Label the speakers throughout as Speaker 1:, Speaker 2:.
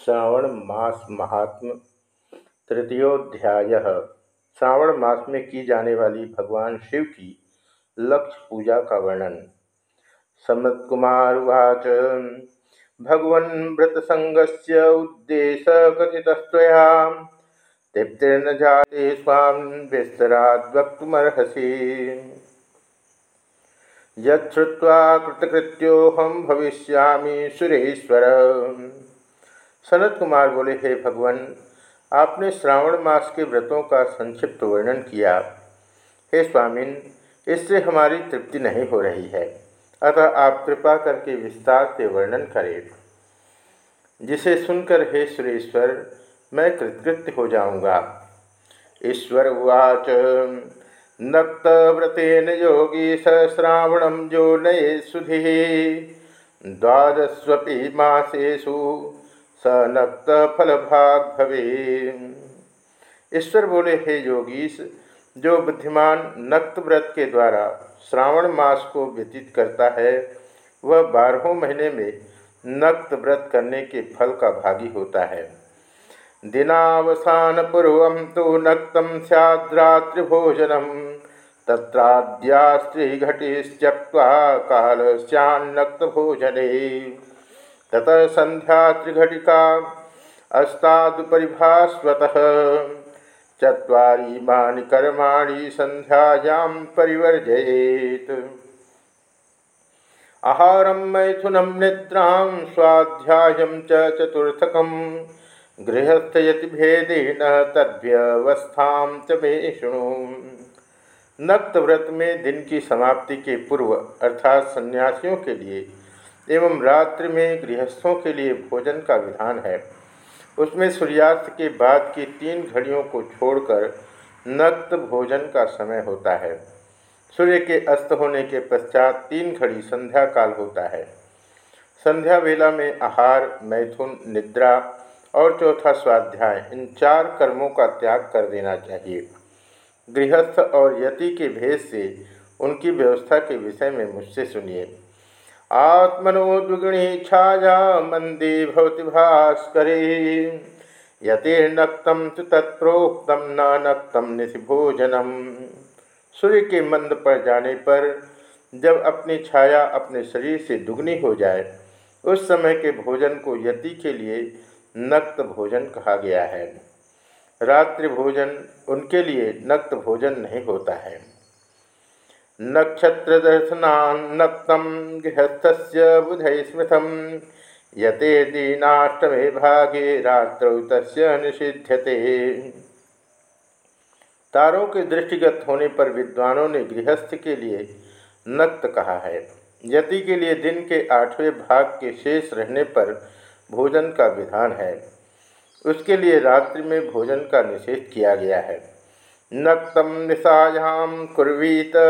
Speaker 1: श्रावण मास महात्म तृतीयोध्याय। श्रावण मास में की जाने वाली भगवान शिव की लक्ष्य पूजा का वर्णन। सनत कुमार वाच भगवन व्रत संगस्य उद्देश्य कथितस्तया तृप्तिर्न जाते स्वामी विस्तराद वक्तुमर्हसी यत्वा कृतकृत्योहम भविष्यामि सुरेश्वर। सनत कुमार बोले, हे भगवान, आपने श्रावण मास के व्रतों का संक्षिप्त वर्णन किया। हे स्वामिन, इससे हमारी तृप्ति नहीं हो रही है। अतः आप कृपा करके विस्तार से वर्णन करें। जिसे सुनकर हे सुरेश्वर, मैं कृतकृत्य हो जाऊँगा। ईश्वर उवाच, नक्त व्रतेन योगी श्रावण जो नये सुधि द्वादस्वी मासेषु स नक्त फल भाग भवे ईश्वर बोले, हे योगीश, जो बुद्धिमान नक्त व्रत के द्वारा श्रावण मास को व्यतीत करता है, वह बारहों महीने में नक्त व्रत करने के फल का भागी होता है। दिनावसान पूर्व तो नक्तम सैद्रात्रिभोजनम तत्राद्या स्त्रीघटिस्त्यक्वा काल सन्नक्त भोजने ततः संध्या त्रिघटिका अस्तादुपरिभास्वत। चुरी मानि कर्माणि संध्यायां परिवर्जयेत्। आहारं मैथुनं निद्रां स्वाध्यायं च चतुर्थकं गृहस्थयतिभेदेन तद्व्यवस्थां च मे शृणु। नक्त व्रत में दिन की समाप्ति के पूर्व अर्थात सन्यासियों के लिए एवं रात्रि में गृहस्थों के लिए भोजन का विधान है। उसमें सूर्यास्त के बाद की तीन घड़ियों को छोड़कर नक्त भोजन का समय होता है। सूर्य के अस्त होने के पश्चात तीन घड़ी संध्या काल होता है। संध्या वेला में आहार, मैथुन, निद्रा और चौथा स्वाध्याय, इन चार कर्मों का त्याग कर देना चाहिए। गृहस्थ और यति के भेद से उनकी व्यवस्था के विषय में मुझसे सुनिए। आत्मनो द्विगुणी छाया मंदी भवति भास्करे। यतिर्नक्तम तो तत्प्रोक्तम न नक्तम भोजनम सूर्य के मंद पर जाने पर जब अपनी छाया अपने शरीर से दुगनी हो जाए, उस समय के भोजन को यति के लिए नक्त भोजन कहा गया है। रात्रि भोजन उनके लिए नक्त भोजन नहीं होता है। नक्षत्र नक्षत्रदर्शनान्नक्तं गृहस्थस्य बुध स्मृतं यते दीनाष्टमे भागे रात्रौ तस्य निषिध्यते। तारों के दृष्टिगत होने पर विद्वानों ने गृहस्थ के लिए नक्त कहा है। यति के लिए दिन के आठवें भाग के शेष रहने पर भोजन का विधान है। उसके लिए रात्रि में भोजन का निषेध किया गया है। नक्तम निशायां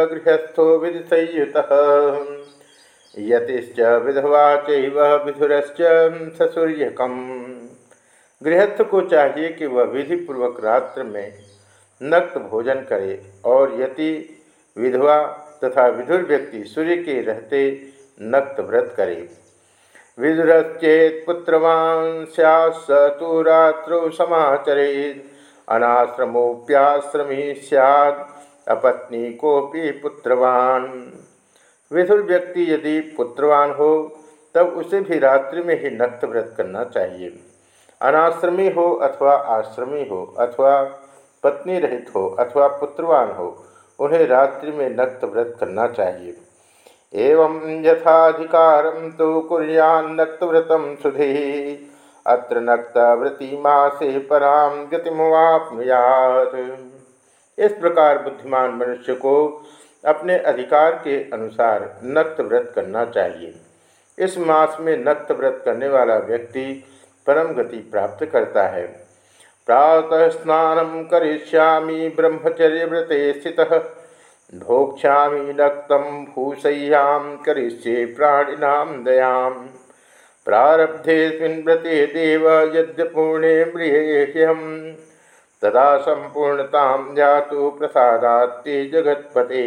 Speaker 1: गृहस्थो विधिसयुत। यतिश्च विधवा चैव विधुरश्च ससूर्यकम। गृहस्थ को चाहिए कि वह विधिपूर्वक रात्र में नक्त भोजन करे और यति विधवा तथा विधुर व्यक्ति सूर्य के रहते नक्त व्रत करे। विधुरश्चेत पुत्रवान स तो रात्रौ समाचरेत। अनाश्रमोप्याश्रमी सैद अपत्नी कोपी पुत्रवान। विधुर व्यक्ति यदि पुत्रवान हो, तब उसे भी रात्रि में ही नक्त व्रत करना चाहिए। अनाश्रमी हो अथवा आश्रमी हो, अथवा पत्नी रहित हो, अथवा पुत्रवान हो, उन्हें रात्रि में नक्त व्रत करना चाहिए। एवं यथाधिकारम तो कुरियान्नक्त व्रतम सुधी। अत्र नक्तव्रती मासे पराम गतिमवापनुयात। इस प्रकार बुद्धिमान मनुष्य को अपने अधिकार के अनुसार नक्त व्रत करना चाहिए। इस मास में नक्त व्रत करने वाला व्यक्ति परम गति प्राप्त करता है। प्रातः स्नान करिष्यामि ब्रह्मचर्य व्रते स्थित। भोक्षा नक्तम भूसह्यां करिष्ये प्राणिनाम दयाम। प्रारब्धेस्मिन् व्रते देव यद्यपूर्णे म्रियेह्यम तदा संपूर्णतां जातु प्रसादात्ते जगत्पते।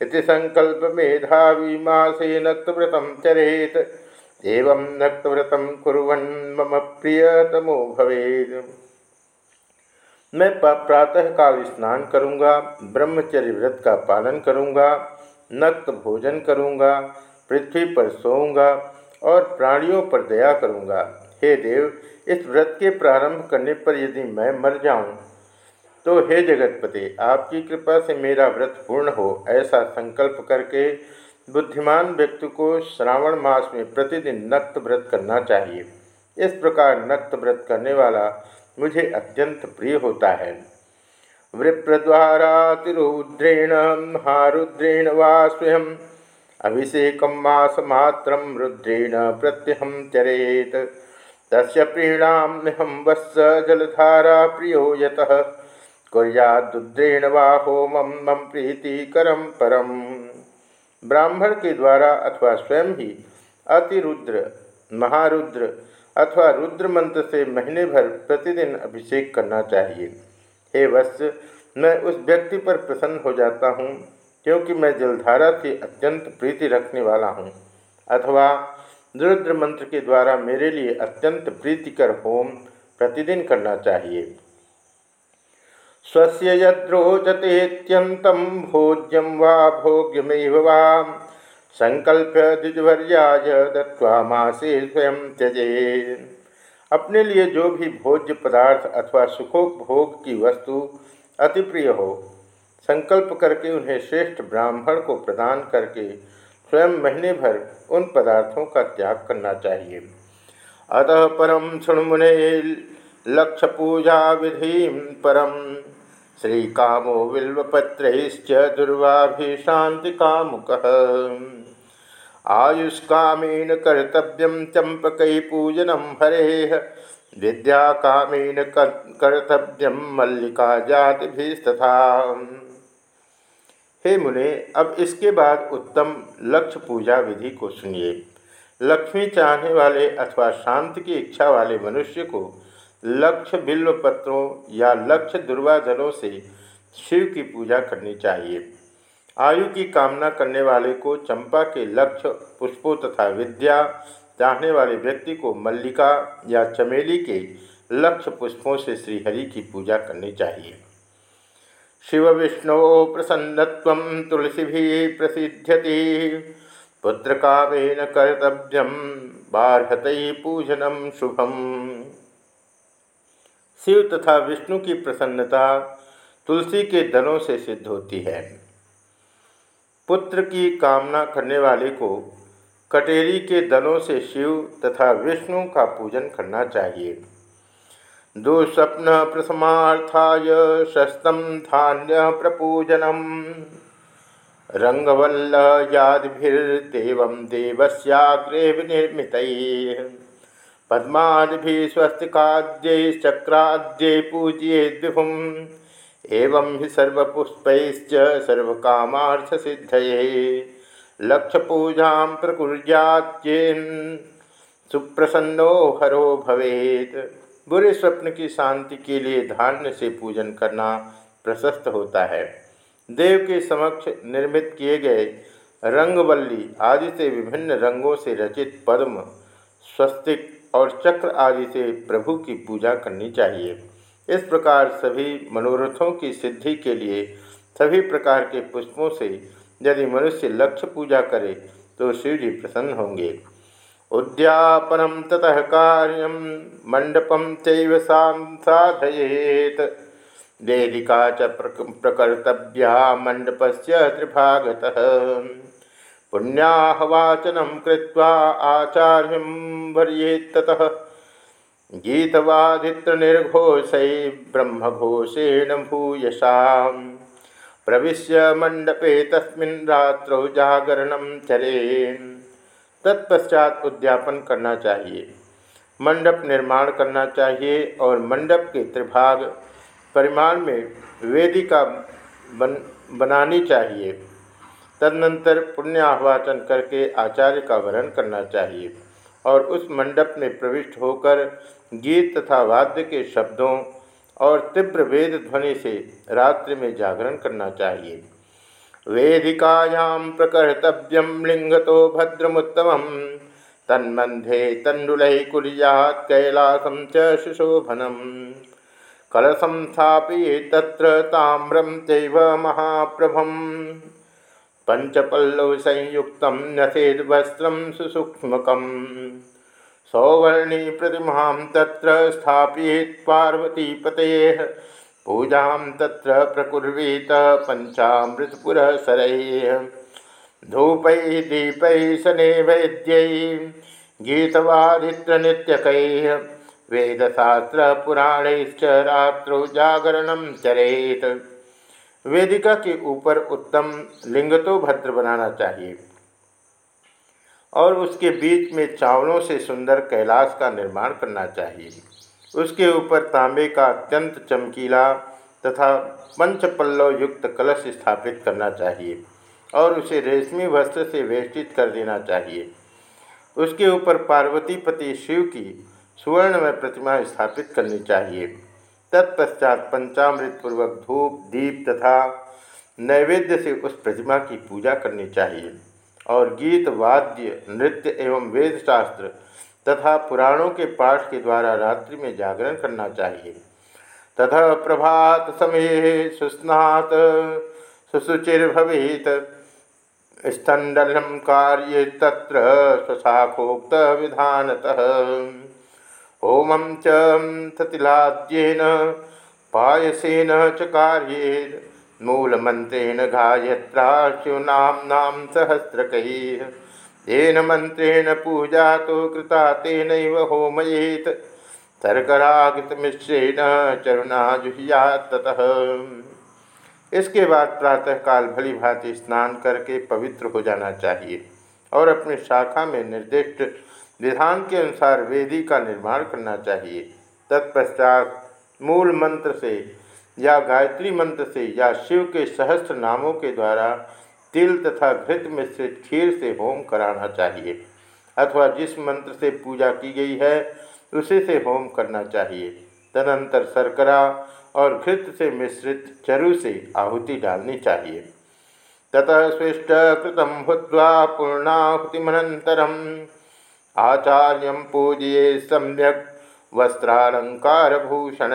Speaker 1: इति संकल्प मेधावी मासे नक्तव्रतं चरेत। एवं नक्तव्रत कुरन मम प्रियतमो भवे मैं प्रातः काल स्नान करूँगा, ब्रह्मचर्य व्रत का पालन करूँगा, नक्त भोजन करूँगा, पृथ्वी पर सोऊँगा और प्राणियों पर दया करूँगा। हे देव, इस व्रत के प्रारंभ करने पर यदि मैं मर जाऊँ तो हे जगतपति, आपकी कृपा से मेरा व्रत पूर्ण हो, ऐसा संकल्प करके बुद्धिमान व्यक्ति को श्रावण मास में प्रतिदिन नक्त व्रत करना चाहिए। इस प्रकार नक्त व्रत करने वाला मुझे अत्यंत प्रिय होता है। वृप्रद्वारा वृप्रद्वारातिरुद्रेण, हारुद्रेण वा स्वयं अभिषेक मासमात्र रुद्रेण प्रत्यहम चरेत। तस्य प्रीणाम्यहम जलधारा प्रियो यतः। वा होम मम प्रीतिकरम परम। ब्राह्मण के द्वारा अथवा स्वयं ही अतिरुद्र, महारुद्र अथवा रुद्र मंत्र से महीने भर प्रतिदिन अभिषेक करना चाहिए। हे वत्स, मैं उस व्यक्ति पर प्रसन्न हो जाता हूँ। क्योंकि मैं जलधारा से अत्यंत प्रीति रखने वाला हूँ, अथवा रुद्र मंत्र के द्वारा मेरे लिए अत्यंत प्रीतिकर होम प्रतिदिन करना चाहिए। स्वस्य यद्रोचतेत्यंतम भोज्यम वा भोग्यमेव वा संकल्प द्विजवर्याय दत्वा मासे स्वयं त्यजे अपने लिए जो भी भोज्य पदार्थ अथवा सुखोपभोग की वस्तु अति प्रिय हो संकल्प करके उन्हें श्रेष्ठ ब्राह्मण को प्रदान करके स्वयं महीने भर उन पदार्थों का त्याग करना चाहिए। अतः परम सुणमुने लक्ष्य पूजा विधि परम। श्री कामो बिल्वपत्रैश्च दुर्वाभिशांति कामुक आयुष्कामेन कर्तव्यम चंपक पूजनम हरे। विद्या कामेन कर्तव्यम मल्लिका जाति भी तथा हे मुने, अब इसके बाद उत्तम लक्ष्य पूजा विधि को सुनिए। लक्ष्मी चाहने वाले अथवा शांति की इच्छा वाले मनुष्य को लक्ष्य बिल्व पत्रों या लक्ष्य दुर्वाधनों से शिव की पूजा करनी चाहिए। आयु की कामना करने वाले को चंपा के लक्ष्य, पुष्पों तथा विद्या चाहने वाले व्यक्ति को मल्लिका या चमेली के लक्ष्य पुष्पों से श्रीहरि की पूजा करनी चाहिए। शिव विष्णु प्रसन्नत्व तुलसी प्रसिद्ध्यति। पुत्र कामेन कर्तव्यम बारहत पूजनम शुभम। शिव तथा विष्णु की प्रसन्नता तुलसी के दलों से सिद्ध होती है। पुत्र की कामना करने वाले को कटेरी के दलों से शिव तथा विष्णु का पूजन करना चाहिए। दुस्वप्न प्रसमार्थाय शस्तम धान्य प्रपूजनम। रंगवल्लयादिभिर्देव देवस्याग्रे विनिर्मित। पद्मादि स्वस्तिकाद्य चक्राद्य पूज्ये विभुम एवं ही सर्वपुष्पैश्च सर्वकामार्थसिद्धये। लक्ष्यपूजा प्रकुर्याच्चेन सुप्रसन्नो हरो भवेत। बुरे स्वप्न की शांति के लिए धान्य से पूजन करना प्रशस्त होता है। देव के समक्ष निर्मित किए गए रंगवल्ली आदि से विभिन्न रंगों से रचित पद्म, स्वस्तिक और चक्र आदि से प्रभु की पूजा करनी चाहिए। इस प्रकार सभी मनोरथों की सिद्धि के लिए सभी प्रकार के पुष्पों से यदि मनुष्य लक्ष्य पूजा करे तो शिव जी प्रसन्न होंगे। उद्यापनम ततः कार्यम मंडपम चैव साधयेत। वेदिका च प्रकर्तव्या मंडपस्य त्रिभागतः। पुण्याहवाचनम कृत्वा आचार्य वर्येत ततः। गीतवादित्र निर्घोष ब्रह्मघोषेण भूयसा प्रवेश मंडपे तस्मिन् रात्रौ जागरण चरेन्। तत्पश्चात उद्यापन करना चाहिए। मंडप निर्माण करना चाहिए और मंडप के त्रिभाग परिमाण में वेदिका बन, बनानी चाहिए। तदनंतर पुण्याहवाचन करके आचार्य का वर्ण करना चाहिए और उस मंडप में प्रविष्ट होकर गीत तथा वाद्य के शब्दों और तीव्र वेद ध्वनि से रात्रि में जागरण करना चाहिए। वेदिकायां प्रकर्तव्यम लिंग तो भद्रमुत्तम तन्मंधे तंडुल कुरियात कैलासम च सुशोभनम कलशम स्थापये तत्र ताम्रम चैव महाप्रभम। पंचपल्लव संयुक्त नसेद वस्त्र सुसूक्ष्मक सौवर्णी प्रतिमा त्र स्थापित पार्वतीपते पूजा त्र प्रकुर्वीत पंचामृतपुरसर धूपै, दीपै, सनैवेद्यै गीतवादित्रनित्यक वेदशास्त्रपुराणैश्च रात्रौ जागरण चरेत। वेदिका के ऊपर उत्तम लिंग तो भद्र बनाना चाहिए। और उसके बीच में चावलों से सुंदर कैलाश का निर्माण करना चाहिए। उसके ऊपर तांबे का अत्यंत चमकीला तथा पंचपल्लव युक्त कलश स्थापित करना चाहिए और उसे रेशमी वस्त्र से वेष्टित कर देना चाहिए। उसके ऊपर पार्वतीपति शिव की सुवर्ण में प्रतिमा स्थापित करनी चाहिए। तत्पश्चात पंचामृत पूर्वक धूप, दीप तथा नैवेद्य से उस प्रतिमा की पूजा करनी चाहिए और गीत, वाद्य, नृत्य एवं वेद शास्त्र तथा पुराणों के पाठ के द्वारा रात्रि में जागरण करना चाहिए। तथा प्रभात समय सुस्नात सुशुचिर्भवेत स्तंडलम कार्य तत्र स्वशाखोक्त विधानतः। होम चतिलाद्येन पायसेन च कार्ये मूलमंत्रेण गायत्रा शिवनाम सहस्रकैः। तेन मंत्रेण पूजा तो कृता तेन होमयेत। मिश्रेण चरुणा जुहिया ततः इसके बाद प्रातःकाल भली भांति स्नान करके पवित्र हो जाना चाहिए और अपनी शाखा में निर्दिष्ट विधान के अनुसार वेदी का निर्माण करना चाहिए। तत्पश्चात मूल मंत्र से या गायत्री मंत्र से या शिव के सहस्त्र नामों के द्वारा तिल तथा घृत मिश्रित खीर से होम कराना चाहिए, अथवा जिस मंत्र से पूजा की गई है, उसी से होम करना चाहिए। तदनंतर शर्करा और घृत से मिश्रित चरु से आहुति डालनी चाहिए। ततः स्विष्ट कृतम भूत्वा पूर्णाहुतिमनंतरम आचार्य पूजिए सम्यक वस्त्रालंकार भूषण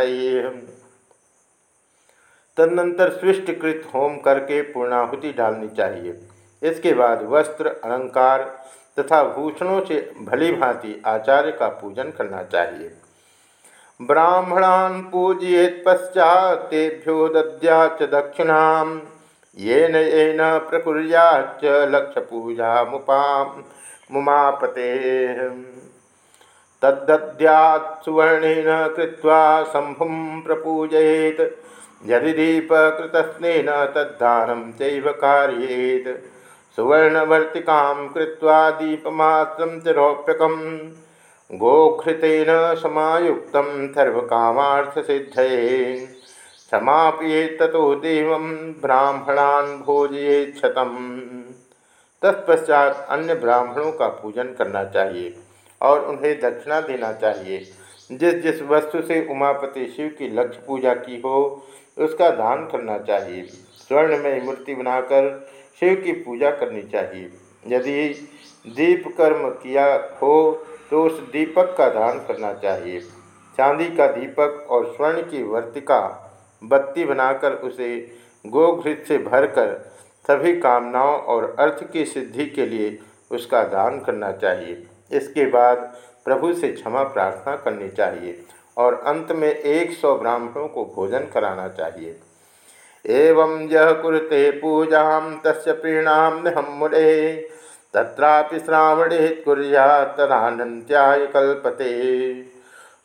Speaker 1: तदनंतर सृष्टिकृत होम करके पूर्णाहुति डालनी चाहिए। इसके बाद वस्त्र, अलंकार तथा भूषणों से भली भांति आचार्य का पूजन करना चाहिए। ब्राह्मणान पूजयेत पश्चात तेभ्यो दद्या च दक्षिणा ये येन प्रकुर्याच लक्ष्य पूजा मुपा मुमापते। तद्दद्यात् सुवर्णेन कृत्वा शंभुं प्रपूजयेत। यदि तद्दानं चैव कार्येत्। सुवर्णवर्तिकां कृत्वा दीपमात्रं च रौप्यकं गोघृतेन समायुक्तं सर्वकामार्थसिद्धये। समापयेत् ततो देवं ब्राह्मणान् भोजयेत् तत्पश्चात अन्य ब्राह्मणों का पूजन करना चाहिए और उन्हें दक्षिणा देना चाहिए। जिस जिस वस्तु से उमापति शिव की लक्ष्य पूजा की हो उसका दान करना चाहिए। स्वर्ण में मूर्ति बनाकर शिव की पूजा करनी चाहिए। यदि दीप कर्म किया हो तो उस दीपक का दान करना चाहिए। चांदी का दीपक और स्वर्ण की वर्तिका, बत्ती बनाकर उसे गोघृत से भरकर सभी कामनाओं और अर्थ की सिद्धि के लिए उसका दान करना चाहिए। इसके बाद प्रभु से क्षमा प्रार्थना करनी चाहिए। और अंत में एक सौ ब्राह्मणों को भोजन कराना चाहिए। एवं यह कुरते पूजा तस् प्रीणाम हम मुड़े तत्रापि श्रावणे कुरिया तदानंत्याय कल्पते।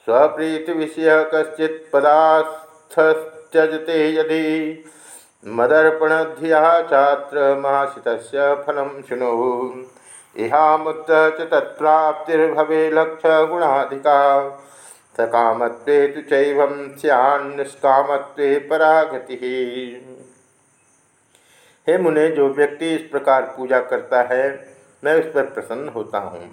Speaker 1: स्वप्रीति विषय कश्चित पदार्थत्यजते यदि मदर्पण धिया चात्र महाशित फलम शुणु। इहामुत च तत्प्राप्तिर्भवे लक्ष्य गुणाधिका सकामत्वे तो परागति। हे मुने, जो व्यक्ति इस प्रकार पूजा करता है, मैं उस पर प्रसन्न होता हूँ।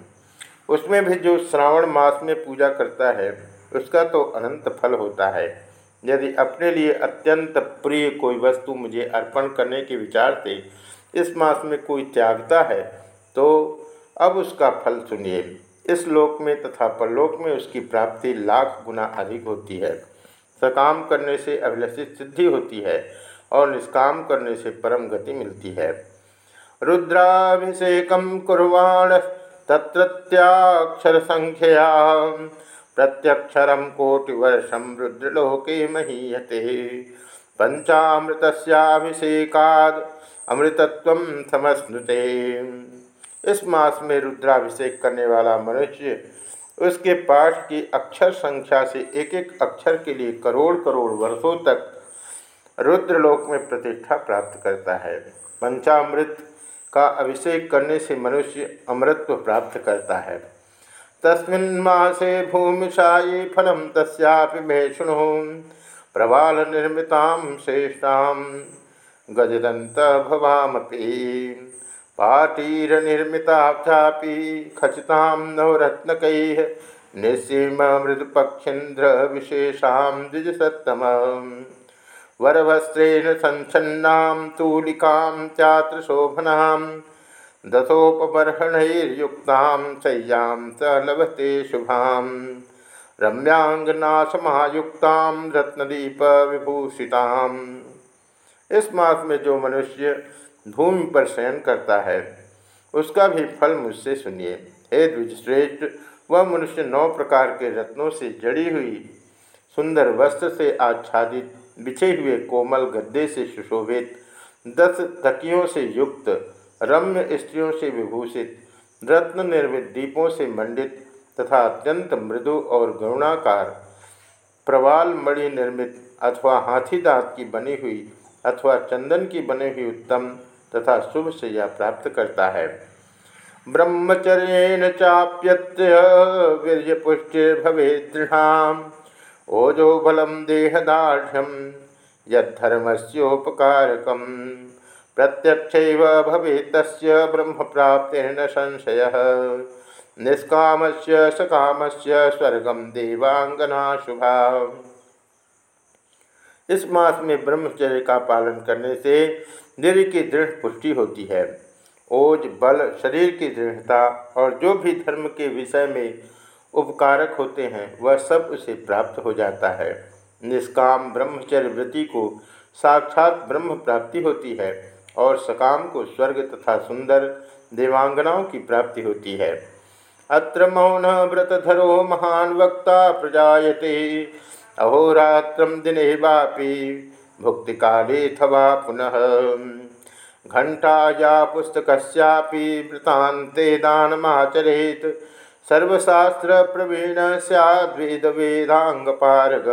Speaker 1: उसमें भी जो श्रावण मास में पूजा करता है, उसका तो अनंत फल होता है। यदि अपने लिए अत्यंत प्रिय कोई वस्तु मुझे अर्पण करने के विचार से इस मास में कोई त्यागता है तो अब उसका फल सुनिए। इस लोक में तथा परलोक में उसकी प्राप्ति लाख गुना अधिक होती है। सकाम करने से अभिलषित सिद्धि होती है और निष्काम करने से परम गति मिलती है। रुद्राभिषेक कुर्वाण तत्रत्याक्षर संख्या प्रत्यक्षर कोटिवर्षम रुद्रलोके महीयते। पंचामृतस्याभिषेकाद अमृतत्व समस्नुते। इस मास में रुद्राभिषेक करने वाला मनुष्य, उसके पाठ की अक्षर संख्या से एक एक अक्षर के लिए करोड़ करोड़ वर्षों तक रुद्रलोक में प्रतिष्ठा प्राप्त करता है। पंचामृत का अभिषेक करने से मनुष्य अमृत्व प्राप्त करता है। तस्मिन् मासे भूमिशायी फलम तस्यापि मे शुणु। प्रबाल निर्मिता श्रेष्ठा गजदंत भवामपि। पाटीर निर्मिता खचिता विशेषा द्विजसत्तम। वरवस्त्रेण संचन्ना तूलिका चात्रशोभना दशोपबर्हणैर्युक्ता शय्यां स लभते शुभां। रम्यांगनाशमायुक्ता रत्नदीप विभूषिता इस मास में जो मनुष्य भूमि पर शयन करता है। उसका भी फल मुझसे सुनिए। हे द्विजश्रेष्ठ, वह मनुष्य नौ प्रकार के रत्नों से जड़ी हुई, सुंदर वस्त्र से आच्छादित, बिछे हुए कोमल गद्दे से सुशोभित, दस तकियों से युक्त, रम्य स्त्रियों से विभूषित, रत्न निर्मित दीपों से मंडित तथा अत्यंत मृदु और गरुणाकार, प्रवाल मणि निर्मित अथवा हाथी दांत की बनी हुई अथवा चंदन की बनी हुई उत्तम तथा शुभ शैया प्राप्त करता है। ब्रह्मचर्य चाप्यत्य वीर्यपुष्टिर्भवे दृढ़ ओजो बलम देहदाढ़ यधर्मस्ोपकारकम प्रत्यक्ष भवे तस् ब्रह्म प्राप्तिर्न संशय। निष्काम से सकाम से स्वर्गम देवांगना शुभा इस मास में ब्रह्मचर्य का पालन करने से निर की दृढ़ पुष्टि होती है। ओज, बल, शरीर की दृढ़ता और जो भी धर्म के विषय में उपकारक होते हैं, वह सब उसे प्राप्त हो जाता है। निष्काम ब्रह्मचर्य वृत्ति को साक्षात ब्रह्म प्राप्ति होती है और सकाम को स्वर्ग तथा सुंदर देवांगनाओं की प्राप्ति होती है। अत्र मौन व्रतधरो महान वक्ता प्रजाते अहोरात्र दिन वापी भुक्ति काले थवा पुनः। घंटा या पुस्तक वृतांते दानमाचरेत। सर्वशास्त्र प्रवीण सैद वेदांग पारग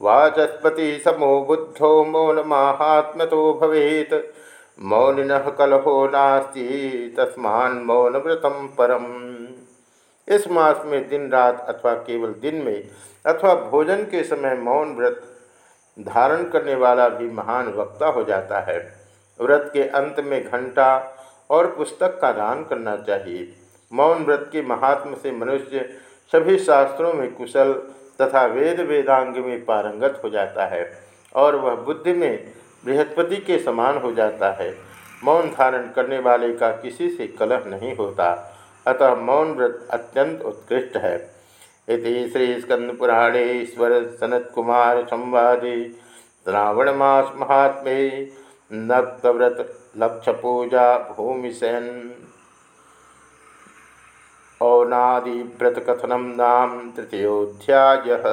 Speaker 1: वाचस्पति समो बुद्धो मौनमाहात्मतो भवेत। मौनिन कलहो नास्ति मौन व्रतम परम। इस मास में दिन रात अथवा केवल दिन में अथवा भोजन के समय मौन व्रत धारण करने वाला भी महान वक्ता हो जाता है। व्रत के अंत में घंटा और पुस्तक का दान करना चाहिए। मौन व्रत के महात्म से मनुष्य सभी शास्त्रों में कुशल तथा वेद वेदांग में पारंगत हो जाता है और वह बुद्धि में बृहस्पति के समान हो जाता है। मौन धारण करने वाले का किसी से कलह नहीं होता। अतः मौन व्रत अत्यंत उत्कृष्ट है। इति श्री स्कंदपुराणे ईश्वर सनत कुमार संवादे श्रावण मास महात्मे नक्तव्रत लक्ष्य पूजा भूमिशयन औनादिव्रतकथनं नाम तृतीयोऽध्यायः।